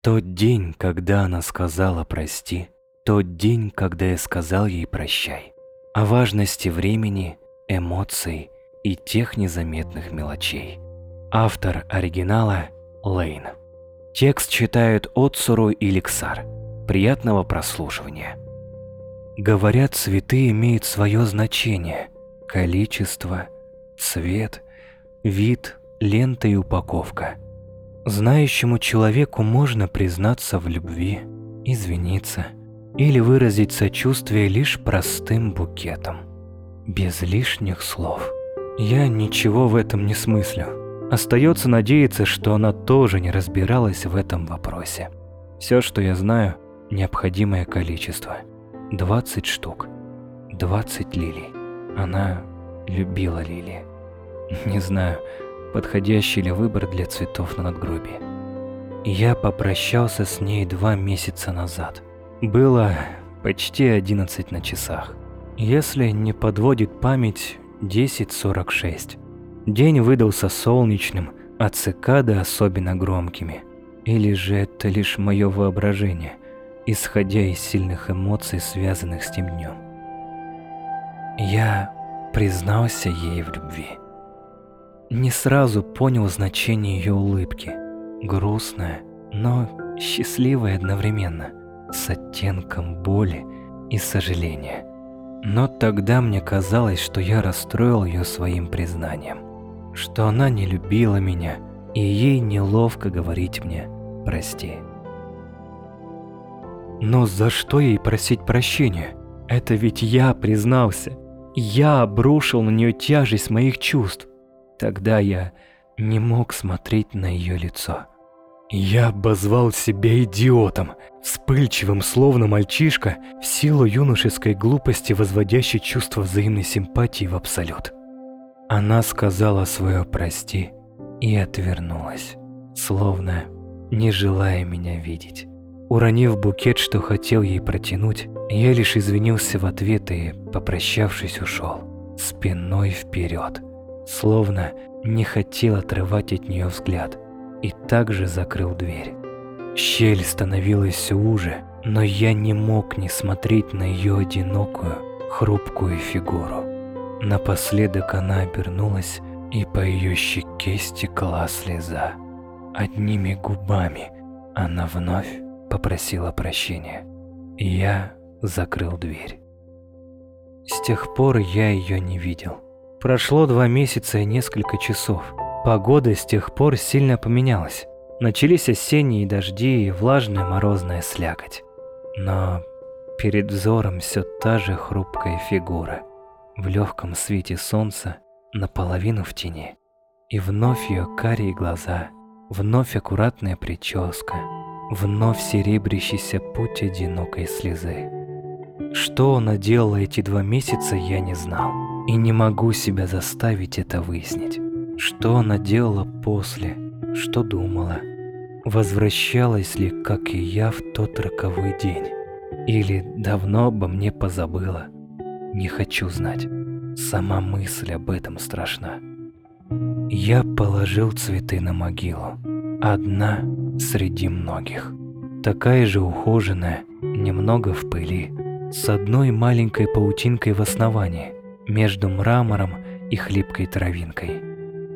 Тот день, когда она сказала «прости», тот день, когда я сказал ей «прощай». О важности времени, эмоций и тех незаметных мелочей. Автор оригинала – Лейн. Текст читают Отсуру и Лексар. Приятного прослушивания. Говорят, цветы имеют свое значение – количество, цвет, вид, лента и упаковка. Знающему человеку можно признаться в любви, извиниться или выразить сочувствие лишь простым букетом, без лишних слов. Я ничего в этом не смыслю. Остается надеяться, что она тоже не разбиралась в этом вопросе. Все, что я знаю, необходимое количество. 20 штук. 20 лилий. Она любила лилии. Не знаю, подходящий ли выбор для цветов на надгробии. Я попрощался с ней два месяца назад. Было почти 11 на часах. Если не подводит память, 10.46. День выдался солнечным, а цикады особенно громкими. Или же это лишь мое воображение, исходя из сильных эмоций, связанных с тем днем. Я признался ей в любви. Не сразу понял значение ее улыбки. Грустная, но счастливая одновременно, с оттенком боли и сожаления. Но тогда мне казалось, что я расстроил ее своим признанием, что она не любила меня, и ей неловко говорить мне «прости». Но за что ей просить прощения? Это ведь я признался. Я обрушил на нее тяжесть моих чувств. Тогда я не мог смотреть на ее лицо. Я обозвал себя идиотом, вспыльчивым, словно мальчишка, в силу юношеской глупости, возводящей чувство взаимной симпатии в абсолют. Она сказала свое «прости» и отвернулась, словно не желая меня видеть. Уронив букет, что хотел ей протянуть, я лишь извинился в ответ и, попрощавшись, ушел, спиной вперед словно не хотел отрывать от нее взгляд, и также закрыл дверь. Щель становилась все уже, но я не мог не смотреть на ее одинокую, хрупкую фигуру. Напоследок она обернулась, и по ее щеке стекла слеза. Одними губами она вновь попросила прощения. Я закрыл дверь. С тех пор я ее не видел. Прошло два месяца и несколько часов. Погода с тех пор сильно поменялась. Начались осенние дожди и влажная морозная слякоть. Но перед взором все та же хрупкая фигура. В легком свете солнца, наполовину в тени. И вновь ее карие глаза, вновь аккуратная прическа, вновь серебрящийся путь одинокой слезы. Что она делала эти два месяца, я не знал. И не могу себя заставить это выяснить. Что она делала после, что думала. Возвращалась ли, как и я, в тот роковой день? Или давно обо мне позабыла? Не хочу знать. Сама мысль об этом страшна. Я положил цветы на могилу. Одна среди многих. Такая же ухоженная, немного в пыли, с одной маленькой паутинкой в основании между мрамором и хлипкой травинкой.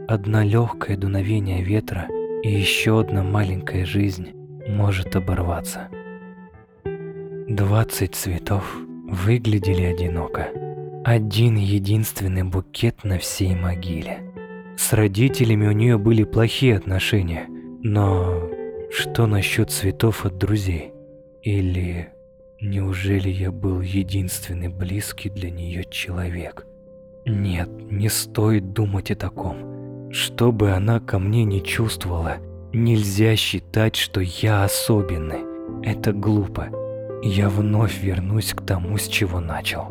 Одно легкое дуновение ветра и еще одна маленькая жизнь может оборваться. Двадцать цветов выглядели одиноко. Один единственный букет на всей могиле. С родителями у нее были плохие отношения, но что насчет цветов от друзей? Или Неужели я был единственный близкий для нее человек? Нет, не стоит думать о таком. Что бы она ко мне не чувствовала, нельзя считать, что я особенный. Это глупо. Я вновь вернусь к тому, с чего начал.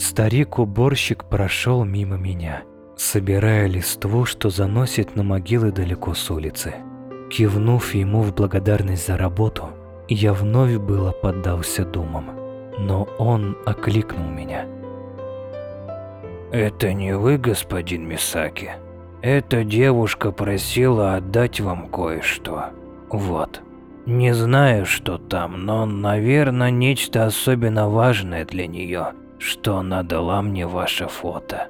Старик-уборщик прошел мимо меня, собирая листву, что заносит на могилы далеко с улицы. Кивнув ему в благодарность за работу, я вновь было поддался думам, но он окликнул меня. «Это не вы, господин Мисаки. Эта девушка просила отдать вам кое-что. Вот». Не знаю, что там, но, наверное, нечто особенно важное для нее, что она дала мне ваше фото.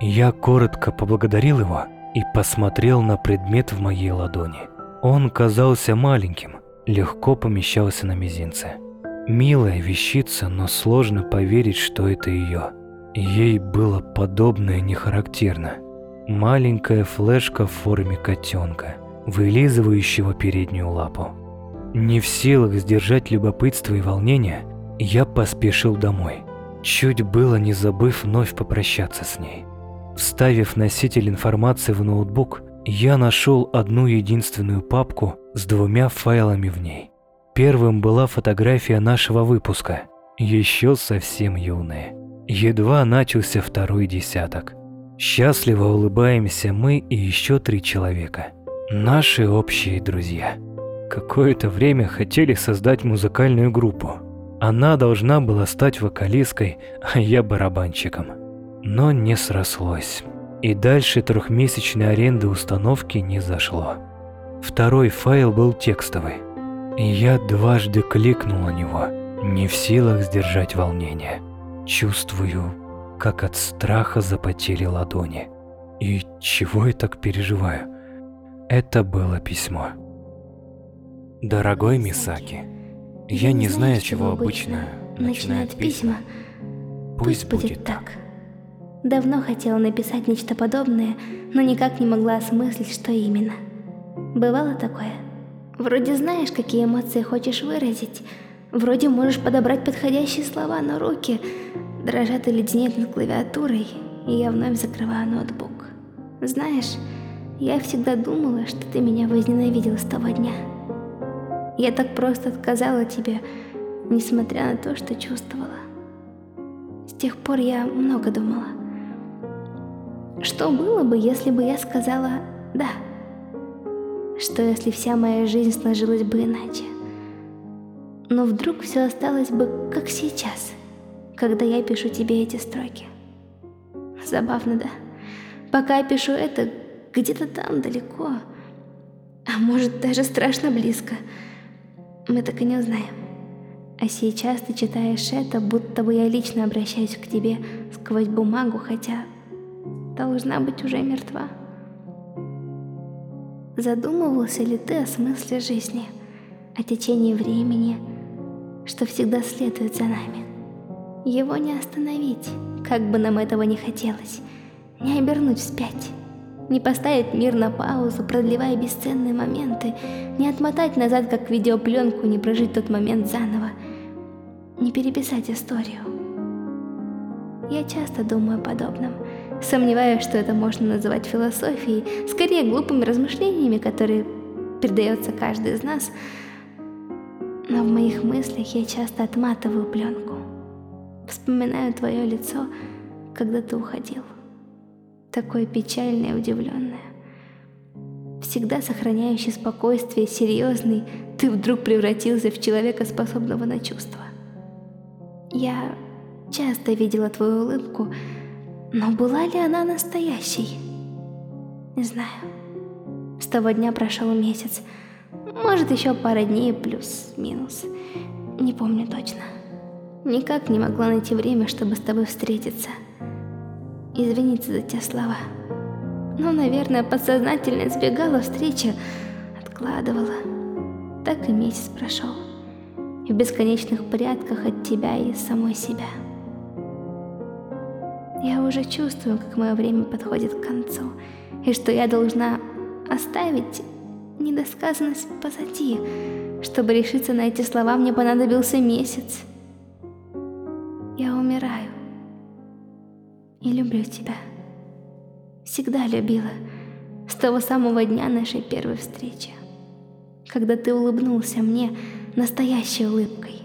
Я коротко поблагодарил его и посмотрел на предмет в моей ладони. Он казался маленьким, легко помещался на мизинце. Милая вещица, но сложно поверить, что это ее. Ей было подобное не характерно. Маленькая флешка в форме котенка, вылизывающего переднюю лапу. Не в силах сдержать любопытство и волнение, я поспешил домой, чуть было не забыв вновь попрощаться с ней. Вставив носитель информации в ноутбук, я нашел одну единственную папку с двумя файлами в ней. Первым была фотография нашего выпуска, еще совсем юная. Едва начался второй десяток. Счастливо улыбаемся мы и еще три человека. Наши общие друзья. Какое-то время хотели создать музыкальную группу. Она должна была стать вокалисткой, а я барабанщиком. Но не срослось. И дальше трехмесячной аренды установки не зашло. Второй файл был текстовый. И я дважды кликнул на него, не в силах сдержать волнение. Чувствую, как от страха запотели ладони. И чего я так переживаю? Это было письмо. Дорогой Мисаки, я не знаю, с чего обычно начинают письма. Пусть будет так. Давно хотела написать нечто подобное, но никак не могла осмыслить, что именно. Бывало такое? Вроде знаешь, какие эмоции хочешь выразить, вроде можешь подобрать подходящие слова, но руки дрожат и леденеют над клавиатурой, и я вновь закрываю ноутбук. Знаешь, я всегда думала, что ты меня возненавидел с того дня. Я так просто отказала тебе, несмотря на то, что чувствовала. С тех пор я много думала. Что было бы, если бы я сказала «да»? Что если вся моя жизнь сложилась бы иначе? Но вдруг все осталось бы как сейчас, когда я пишу тебе эти строки. Забавно, да? Пока я пишу это, где-то там далеко, а может даже страшно близко, мы так и не узнаем. А сейчас ты читаешь это, будто бы я лично обращаюсь к тебе сквозь бумагу, хотя должна быть уже мертва. Задумывался ли ты о смысле жизни, о течении времени, что всегда следует за нами? Его не остановить, как бы нам этого не хотелось, не обернуть вспять, не поставить мир на паузу, продлевая бесценные моменты, не отмотать назад, как видеопленку, не прожить тот момент заново, не переписать историю. Я часто думаю о подобном, Сомневаюсь, что это можно называть философией, скорее глупыми размышлениями, которые передается каждый из нас. Но в моих мыслях я часто отматываю пленку. Вспоминаю твое лицо, когда ты уходил. Такое печальное и удивленное. Всегда сохраняющий спокойствие, серьезный, ты вдруг превратился в человека, способного на чувства. Я часто видела твою улыбку, но была ли она настоящей? Не знаю. С того дня прошел месяц. Может, еще пара дней плюс-минус. Не помню точно. Никак не могла найти время, чтобы с тобой встретиться. Извиниться за те слова. Но, наверное, подсознательно избегала встречи, откладывала. Так и месяц прошел. В бесконечных порядках от тебя и самой себя. Я уже чувствую, как мое время подходит к концу, и что я должна оставить недосказанность позади. Чтобы решиться на эти слова, мне понадобился месяц. Я умираю. И люблю тебя. Всегда любила. С того самого дня нашей первой встречи. Когда ты улыбнулся мне настоящей улыбкой,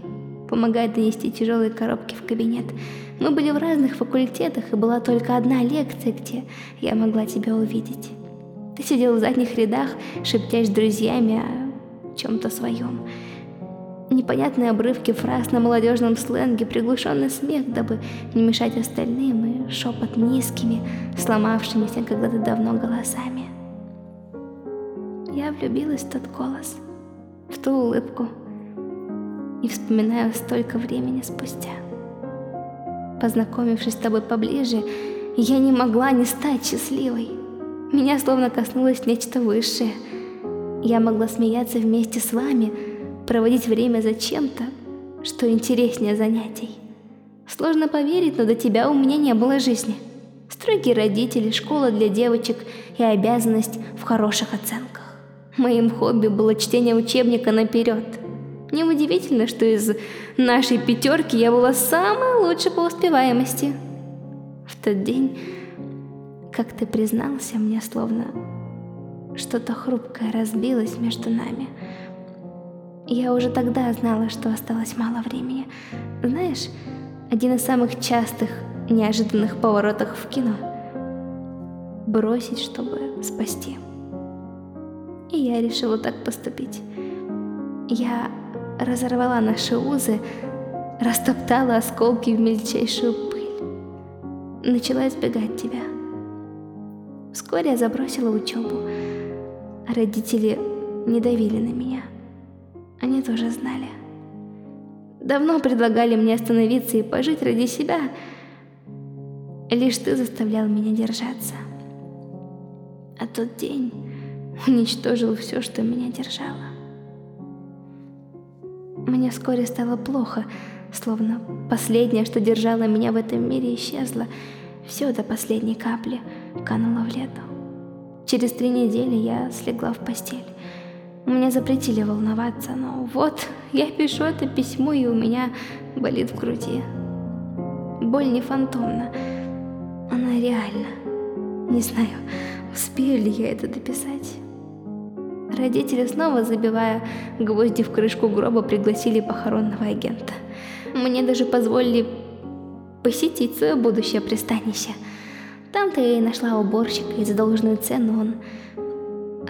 помогая донести тяжелые коробки в кабинет, мы были в разных факультетах, и была только одна лекция, где я могла тебя увидеть. Ты сидел в задних рядах, шептясь с друзьями о чем-то своем. Непонятные обрывки фраз на молодежном сленге, приглушенный смех, дабы не мешать остальным, и шепот низкими, сломавшимися когда-то давно голосами. Я влюбилась в тот голос. ту улыбку и вспоминаю столько времени спустя. Познакомившись с тобой поближе, я не могла не стать счастливой. Меня словно коснулось нечто высшее. Я могла смеяться вместе с вами, проводить время за чем-то, что интереснее занятий. Сложно поверить, но до тебя у меня не было жизни. Строгие родители, школа для девочек и обязанность в хороших оценках. Моим хобби было чтение учебника наперед. Неудивительно, что из нашей пятерки я была самой лучшей по успеваемости. В тот день, как ты признался мне, словно что-то хрупкое разбилось между нами. Я уже тогда знала, что осталось мало времени. Знаешь, один из самых частых неожиданных поворотах в кино. Бросить, чтобы спасти. И я решила так поступить. Я разорвала наши узы, растоптала осколки в мельчайшую пыль. Начала избегать тебя. Вскоре я забросила учебу. Родители не давили на меня. Они тоже знали. Давно предлагали мне остановиться и пожить ради себя. Лишь ты заставлял меня держаться. А тот день уничтожил все, что меня держало. Мне вскоре стало плохо, словно последнее, что держало меня в этом мире, исчезло. Все до последней капли кануло в лету. Через три недели я слегла в постель. Мне запретили волноваться, но вот я пишу это письмо, и у меня болит в груди. Боль не фантомна, она реальна. Не знаю, успею ли я это дописать. Родители, снова забивая гвозди в крышку гроба, пригласили похоронного агента. Мне даже позволили посетить свое будущее пристанище. Там-то я и нашла уборщика, и за должную цену он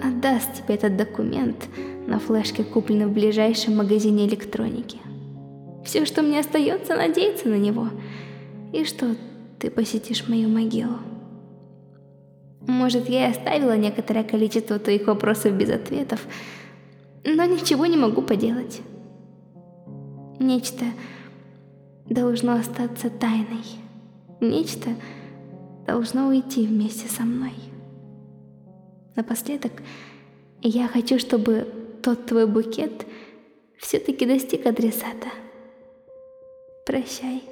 отдаст тебе этот документ на флешке, купленной в ближайшем магазине электроники. Все, что мне остается, надеяться на него. И что ты посетишь мою могилу. Может, я и оставила некоторое количество твоих вопросов без ответов, но ничего не могу поделать. Нечто должно остаться тайной. Нечто должно уйти вместе со мной. Напоследок, я хочу, чтобы тот твой букет все-таки достиг адресата. Прощай.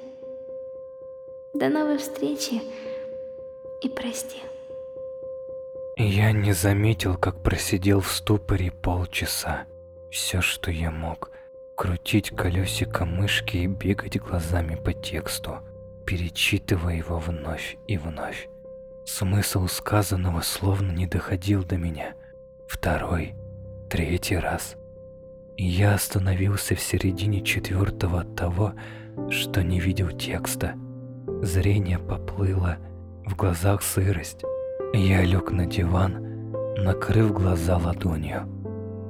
До новой встречи и прости. Я не заметил, как просидел в ступоре полчаса. Все, что я мог, крутить колесико мышки и бегать глазами по тексту, перечитывая его вновь и вновь. Смысл сказанного словно не доходил до меня. Второй, третий раз. И я остановился в середине четвертого от того, что не видел текста. Зрение поплыло, в глазах сырость. Я лег на диван, накрыв глаза ладонью.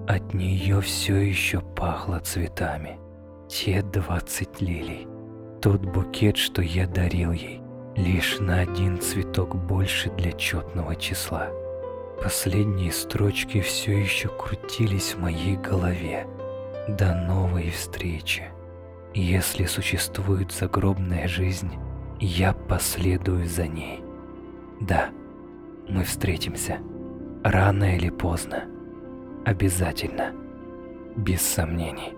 От нее все еще пахло цветами. Те двадцать лилий. Тот букет, что я дарил ей. Лишь на один цветок больше для четного числа. Последние строчки все еще крутились в моей голове. До новой встречи. Если существует загробная жизнь, я последую за ней. Да, мы встретимся. Рано или поздно. Обязательно. Без сомнений.